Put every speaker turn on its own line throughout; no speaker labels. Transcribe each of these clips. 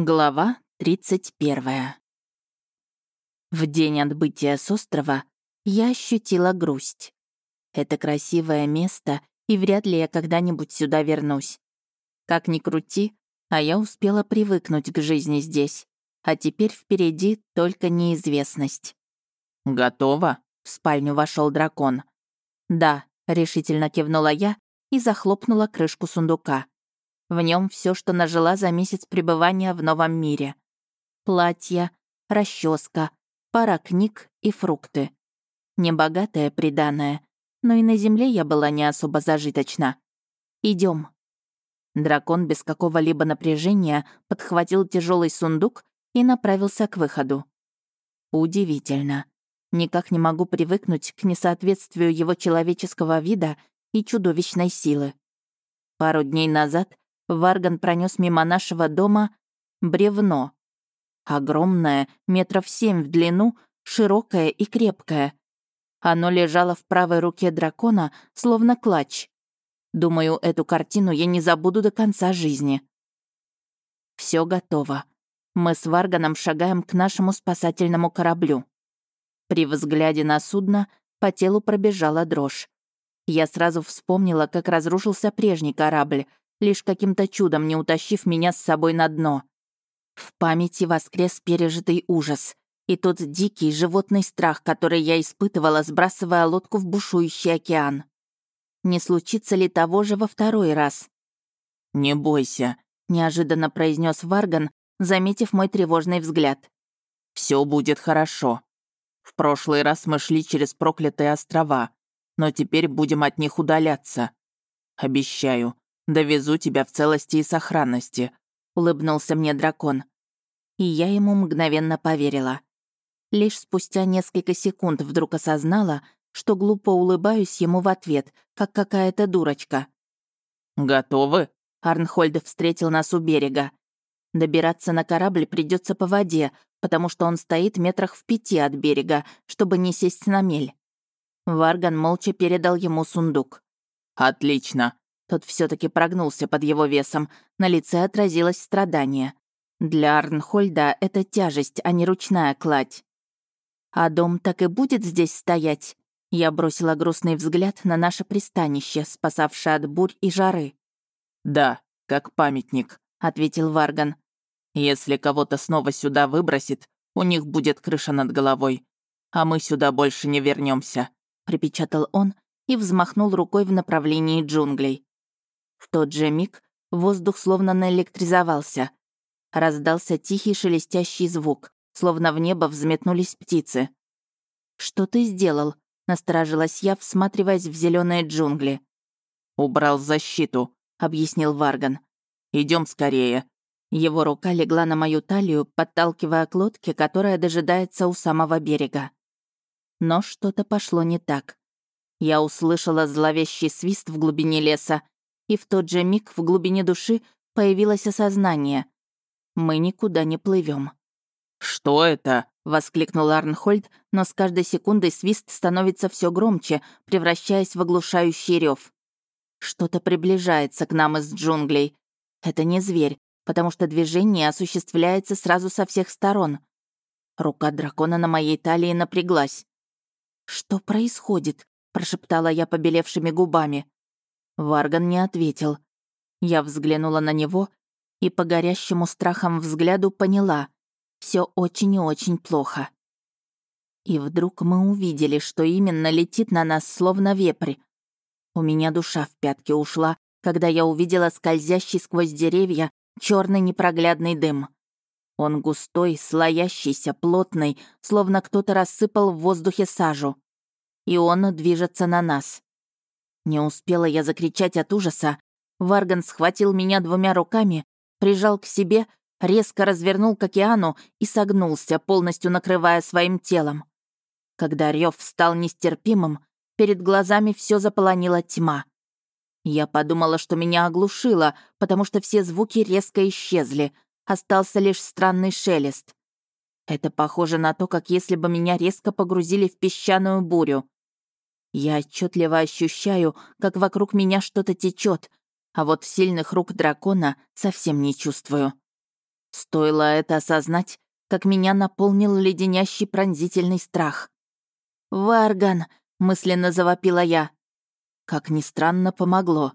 Глава 31. В день отбытия с острова я ощутила грусть. Это красивое место, и вряд ли я когда-нибудь сюда вернусь. Как ни крути, а я успела привыкнуть к жизни здесь, а теперь впереди только неизвестность.
«Готово?»
— в спальню вошел дракон. «Да», — решительно кивнула я и захлопнула крышку сундука. В нем все, что нажила за месяц пребывания в новом мире. Платье, расческа, пара книг и фрукты. Небогатая приданное, но и на земле я была не особо зажиточна. Идем. Дракон без какого-либо напряжения подхватил тяжелый сундук и направился к выходу. Удивительно. Никак не могу привыкнуть к несоответствию его человеческого вида и чудовищной силы. Пару дней назад Варган пронес мимо нашего дома бревно. Огромное, метров семь в длину, широкое и крепкое. Оно лежало в правой руке дракона, словно клатч. Думаю, эту картину я не забуду до конца жизни. Все готово. Мы с Варганом шагаем к нашему спасательному кораблю. При взгляде на судно по телу пробежала дрожь. Я сразу вспомнила, как разрушился прежний корабль, лишь каким-то чудом не утащив меня с собой на дно. В памяти воскрес пережитый ужас и тот дикий животный страх, который я испытывала, сбрасывая лодку в бушующий океан. Не случится ли того же во второй раз?
«Не бойся», —
неожиданно произнес Варган, заметив мой тревожный взгляд.
Все будет хорошо. В прошлый раз мы шли через проклятые острова, но теперь будем от них удаляться. Обещаю, «Довезу тебя в целости и сохранности», — улыбнулся мне дракон.
И я ему мгновенно поверила. Лишь спустя несколько секунд вдруг осознала, что глупо улыбаюсь ему в ответ, как какая-то дурочка.
«Готовы?»
— Арнхольд встретил нас у берега. Добираться на корабль придется по воде, потому что он стоит метрах в пяти от берега, чтобы не сесть на мель. Варган молча передал ему сундук.
«Отлично.
Тот все таки прогнулся под его весом, на лице отразилось страдание. Для Арнхольда это тяжесть, а не ручная кладь. «А дом так и будет здесь стоять?» Я бросила грустный взгляд на наше пристанище, спасавшее от бурь и жары.
«Да, как памятник», — ответил Варган. «Если кого-то снова сюда выбросит, у них будет крыша над головой, а мы сюда больше не вернемся,
припечатал он и взмахнул рукой в направлении джунглей. В тот же миг воздух словно наэлектризовался. Раздался тихий шелестящий звук, словно в небо взметнулись птицы. «Что ты сделал?» — насторожилась я, всматриваясь в зеленые джунгли.
«Убрал защиту», — объяснил Варган. Идем скорее».
Его рука легла на мою талию, подталкивая к лодке, которая дожидается у самого берега. Но что-то пошло не так. Я услышала зловещий свист в глубине леса и в тот же миг в глубине души появилось осознание. Мы никуда не плывем.
«Что это?»
— воскликнул Арнхольд, но с каждой секундой свист становится все громче, превращаясь в оглушающий рев. Что-то приближается к нам из джунглей. Это не зверь, потому что движение осуществляется сразу со всех сторон. Рука дракона на моей талии напряглась. «Что происходит?» — прошептала я побелевшими губами. Варган не ответил. Я взглянула на него и по горящему страхом взгляду поняла. все очень и очень плохо. И вдруг мы увидели, что именно летит на нас, словно вепрь. У меня душа в пятки ушла, когда я увидела скользящий сквозь деревья черный непроглядный дым. Он густой, слоящийся, плотный, словно кто-то рассыпал в воздухе сажу. И он движется на нас. Не успела я закричать от ужаса. Варган схватил меня двумя руками, прижал к себе, резко развернул к океану и согнулся, полностью накрывая своим телом. Когда рев стал нестерпимым, перед глазами все заполонила тьма. Я подумала, что меня оглушило, потому что все звуки резко исчезли, остался лишь странный шелест. Это похоже на то, как если бы меня резко погрузили в песчаную бурю. Я отчетливо ощущаю, как вокруг меня что-то течет, а вот сильных рук дракона совсем не чувствую. Стоило это осознать, как меня наполнил леденящий пронзительный страх. «Варган!» — мысленно завопила я. Как ни странно, помогло.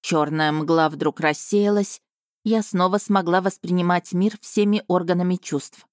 Черная мгла вдруг рассеялась, я снова смогла воспринимать мир всеми органами чувств.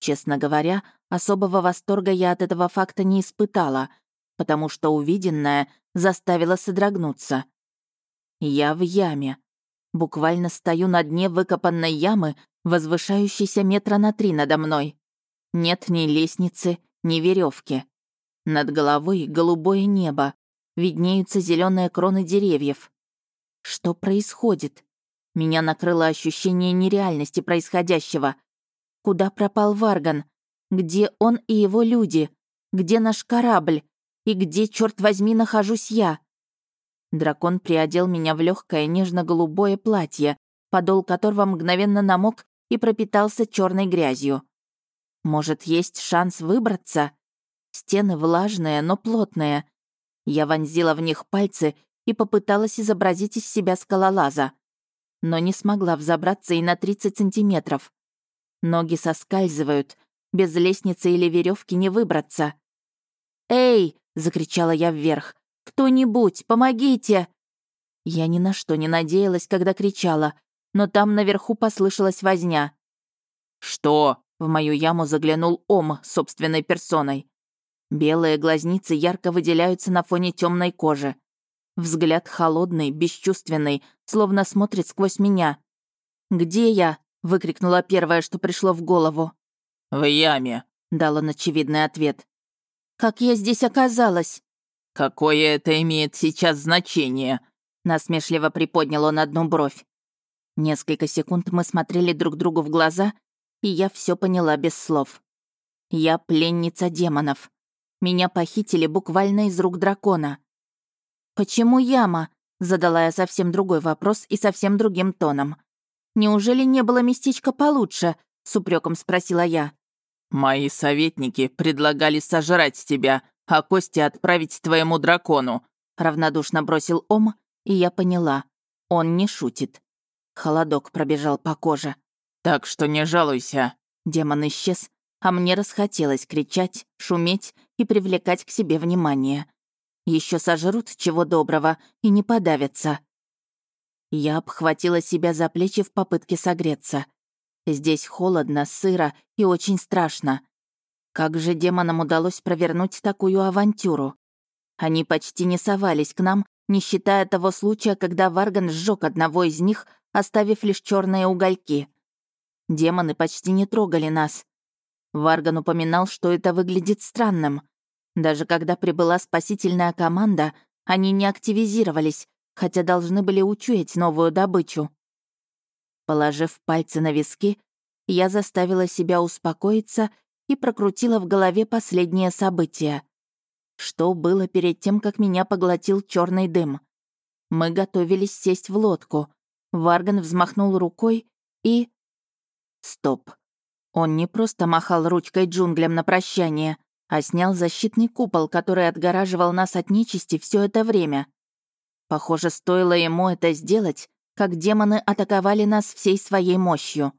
Честно говоря, особого восторга я от этого факта не испытала, потому что увиденное заставило содрогнуться. Я в яме. Буквально стою на дне выкопанной ямы, возвышающейся метра на три надо мной. Нет ни лестницы, ни веревки. Над головой голубое небо, виднеются зеленые кроны деревьев. Что происходит? Меня накрыло ощущение нереальности происходящего. Куда пропал Варган? Где он и его люди? Где наш корабль? И где, черт возьми, нахожусь я? Дракон приодел меня в легкое нежно-голубое платье, подол которого мгновенно намок и пропитался черной грязью. Может, есть шанс выбраться? Стены влажные, но плотные. Я вонзила в них пальцы и попыталась изобразить из себя скалолаза. Но не смогла взобраться и на 30 сантиметров. Ноги соскальзывают, без лестницы или веревки не выбраться. «Эй!» — закричала я вверх. «Кто-нибудь, помогите!» Я ни на что не надеялась, когда кричала, но там наверху послышалась возня.
«Что?»
— в мою яму заглянул Ом собственной персоной. Белые глазницы ярко выделяются на фоне темной кожи. Взгляд холодный, бесчувственный, словно смотрит сквозь меня. «Где я?» — выкрикнула первое, что пришло в голову.
«В яме», —
дал он очевидный ответ. «Как я здесь оказалась?»
«Какое это имеет сейчас значение?»
Насмешливо приподнял он одну бровь. Несколько секунд мы смотрели друг другу в глаза, и я все поняла без слов. Я пленница демонов. Меня похитили буквально из рук дракона. «Почему яма?» — задала я совсем другой вопрос и совсем другим тоном. «Неужели не было местечка получше?» — с упреком спросила я.
«Мои советники предлагали сожрать тебя, а кости отправить твоему дракону», — равнодушно бросил Ом, и я поняла. Он не шутит. Холодок пробежал по коже. «Так что не жалуйся».
Демон исчез, а мне расхотелось кричать, шуметь и привлекать к себе внимание. Еще сожрут чего доброго и не подавятся. Я обхватила себя за плечи в попытке согреться. Здесь холодно, сыро и очень страшно. Как же демонам удалось провернуть такую авантюру? Они почти не совались к нам, не считая того случая, когда Варган сжег одного из них, оставив лишь черные угольки. Демоны почти не трогали нас. Варган упоминал, что это выглядит странным. Даже когда прибыла спасительная команда, они не активизировались, хотя должны были учуять новую добычу. Положив пальцы на виски, я заставила себя успокоиться и прокрутила в голове последнее событие. Что было перед тем, как меня поглотил черный дым? Мы готовились сесть в лодку. Варган взмахнул рукой и... Стоп. Он не просто махал ручкой джунглям на прощание, а снял защитный купол, который отгораживал нас от нечисти все это время. Похоже, стоило ему это сделать, как демоны атаковали нас всей своей мощью.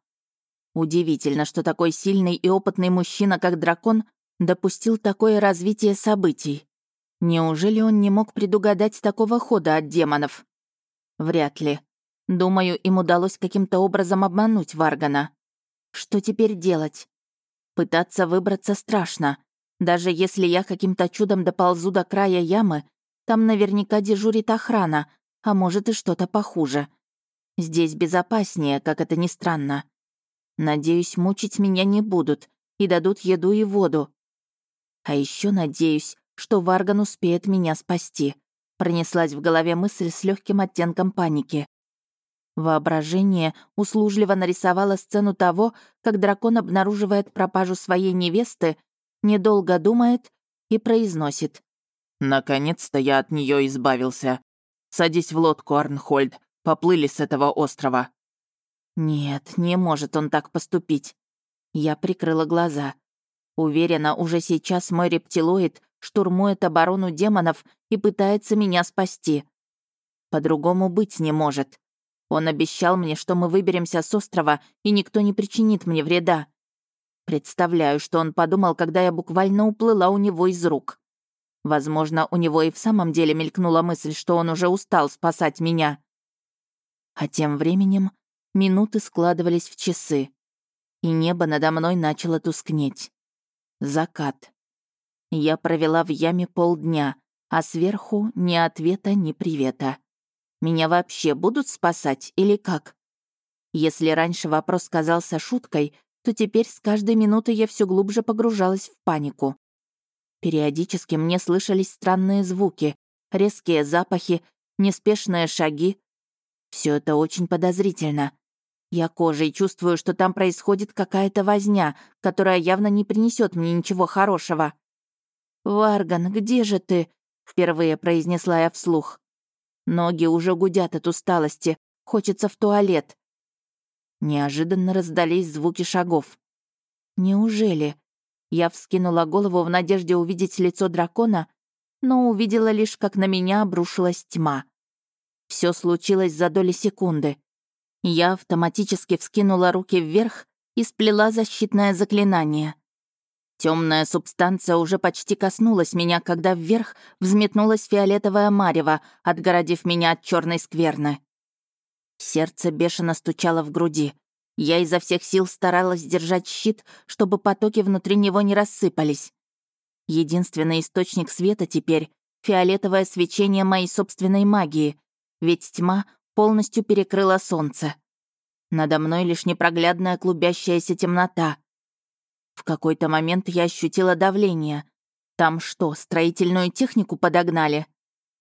Удивительно, что такой сильный и опытный мужчина, как дракон, допустил такое развитие событий. Неужели он не мог предугадать такого хода от демонов? Вряд ли. Думаю, им удалось каким-то образом обмануть Варгана. Что теперь делать? Пытаться выбраться страшно. Даже если я каким-то чудом доползу до края ямы, там наверняка дежурит охрана, а может и что-то похуже. Здесь безопаснее, как это ни странно. Надеюсь, мучить меня не будут и дадут еду и воду. А еще надеюсь, что Варган успеет меня спасти. Пронеслась в голове мысль с легким оттенком паники. Воображение услужливо нарисовало сцену того, как дракон обнаруживает пропажу своей невесты, недолго думает и произносит.
«Наконец-то я от нее избавился. Садись в лодку, Арнхольд. Поплыли с этого острова».
Нет, не может он так поступить. Я прикрыла глаза. Уверена, уже сейчас мой рептилоид штурмует оборону демонов и пытается меня спасти. По-другому быть не может. Он обещал мне, что мы выберемся с острова, и никто не причинит мне вреда. Представляю, что он подумал, когда я буквально уплыла у него из рук. Возможно, у него и в самом деле мелькнула мысль, что он уже устал спасать меня. А тем временем минуты складывались в часы, и небо надо мной начало тускнеть. Закат. Я провела в яме полдня, а сверху ни ответа, ни привета. Меня вообще будут спасать или как? Если раньше вопрос казался шуткой, то теперь с каждой минутой я все глубже погружалась в панику. Периодически мне слышались странные звуки, резкие запахи, неспешные шаги. Все это очень подозрительно. Я кожей чувствую, что там происходит какая-то возня, которая явно не принесет мне ничего хорошего. «Варган, где же ты?» — впервые произнесла я вслух. Ноги уже гудят от усталости, хочется в туалет. Неожиданно раздались звуки шагов. Неужели? Я вскинула голову в надежде увидеть лицо дракона, но увидела лишь, как на меня обрушилась тьма. Все случилось за доли секунды. Я автоматически вскинула руки вверх и сплела защитное заклинание. Темная субстанция уже почти коснулась меня, когда вверх взметнулась фиолетовая марева, отгородив меня от черной скверны. Сердце бешено стучало в груди. Я изо всех сил старалась держать щит, чтобы потоки внутри него не рассыпались. Единственный источник света теперь — фиолетовое свечение моей собственной магии, ведь тьма полностью перекрыла солнце. Надо мной лишь непроглядная клубящаяся темнота. В какой-то момент я ощутила давление. Там что, строительную технику подогнали?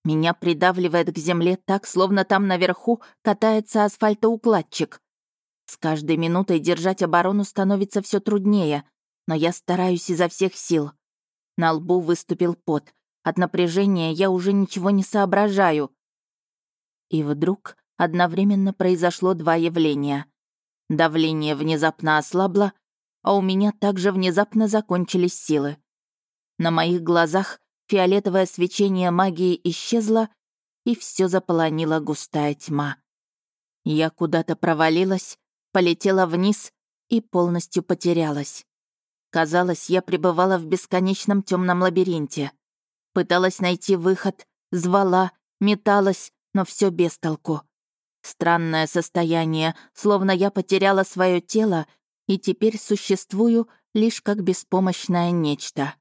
Меня придавливает к земле так, словно там наверху катается асфальтоукладчик. С каждой минутой держать оборону становится все труднее, но я стараюсь изо всех сил. На лбу выступил пот. От напряжения я уже ничего не соображаю. И вдруг одновременно произошло два явления. Давление внезапно ослабло, а у меня также внезапно закончились силы. На моих глазах фиолетовое свечение магии исчезло, и все заполонила густая тьма. Я куда-то провалилась, полетела вниз и полностью потерялась. Казалось, я пребывала в бесконечном темном лабиринте. Пыталась найти выход, звала, металась, но все без толку. Странное состояние, словно я потеряла свое тело и теперь существую лишь как беспомощное нечто.